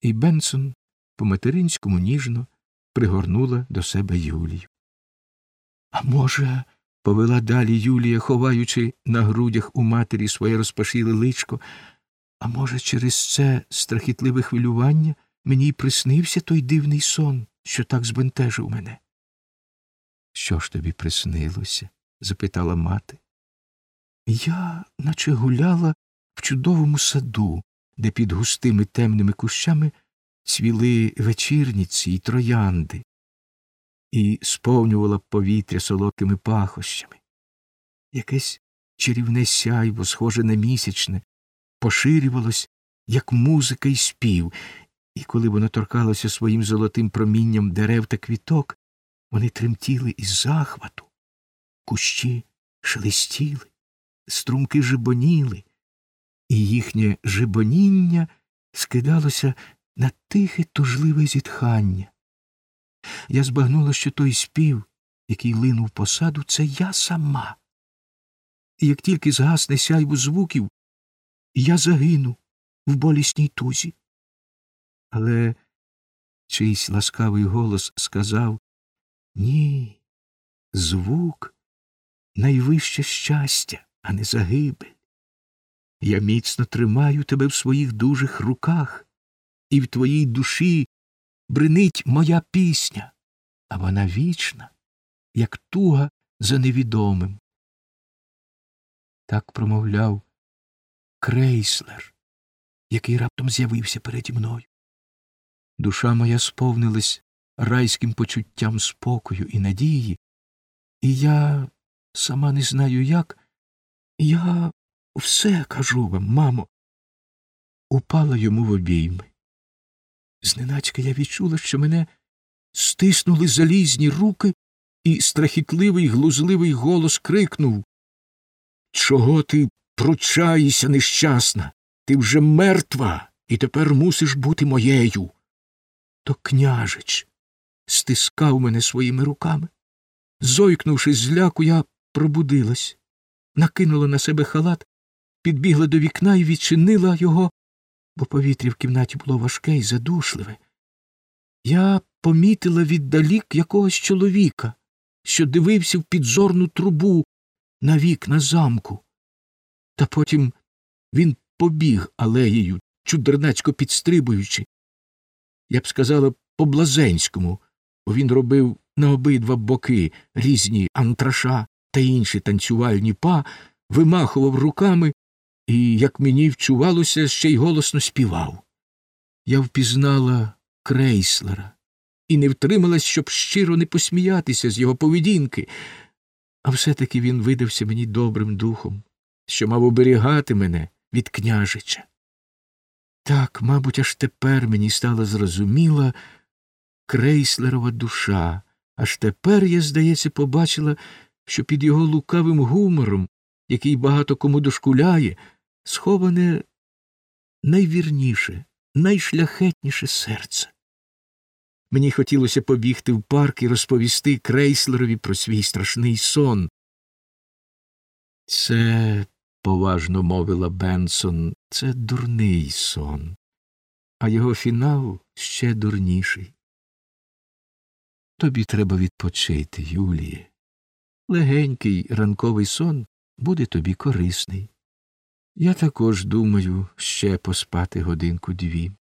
і Бенсон по материнському ніжно пригорнула до себе Юлію. А може, повела далі Юлія, ховаючи на грудях у матері своє розпашіле личко, а може, через це страхітливе хвилювання мені й приснився той дивний сон, що так збентежив мене. Що ж тобі приснилося? запитала мати. Я наче гуляла в чудовому саду, де під густими темними кущами цвіли вечірниці й троянди, і сповнювала повітря солодкими пахощами. Якесь чарівне сяйво, схоже на місячне, поширювалось, як музика й спів, і коли воно торкалося своїм золотим промінням дерев та квіток, вони тремтіли із захвату, кущі шелестіли, струмки жибоніли, і їхнє жибоніння скидалося на тихе тужливе зітхання. Я збагнула, що той спів, який линув по саду, це я сама. І як тільки згасне сяйво звуків, я загину в болісній тузі. Але чийсь ласкавий голос сказав ні, звук найвище щастя, а не загибель. Я міцно тримаю тебе в своїх дужих руках, і в твоїй душі бринить моя пісня, а вона вічна, як туга за невідомим. Так промовляв крейслер, який раптом з'явився переді мною. Душа моя сповнилась райським почуттям спокою і надії, і я сама не знаю як, я все кажу вам, мамо, упала йому в обійми. Зненацька я відчула, що мене стиснули залізні руки, і страхітливий глузливий голос крикнув Чого ти пручаєшся, нещасна? Ти вже мертва і тепер мусиш бути моєю. То княжич стискав мене своїми руками. Зойкнувши зляку, я пробудилась, накинула на себе халат, підбігла до вікна і відчинила його, бо повітря в кімнаті було важке і задушливе. Я помітила віддалік якогось чоловіка, що дивився в підзорну трубу на вікна замку. Та потім він побіг алеєю, чудернацько підстрибуючи. Я б сказала по блазенському, бо він робив на обидва боки різні антраша та інші танцювальні па, вимахував руками і, як мені вчувалося, ще й голосно співав. Я впізнала крейслера і не втрималась, щоб щиро не посміятися з його поведінки, а все таки він видався мені добрим духом, що мав оберігати мене від княжича. Так, мабуть, аж тепер мені стала зрозуміла крейслерова душа, аж тепер я, здається, побачила, що під його лукавим гумором, який багато кому дошкуляє, сховане найвірніше, найшляхетніше серце. Мені хотілося побігти в парк і розповісти крейслерові про свій страшний сон. Це, поважно мовила Бенсон, це дурний сон, а його фінал ще дурніший. Тобі треба відпочити, Юліє. Легенький ранковий сон буде тобі корисний. Я також думаю ще поспати годинку дві.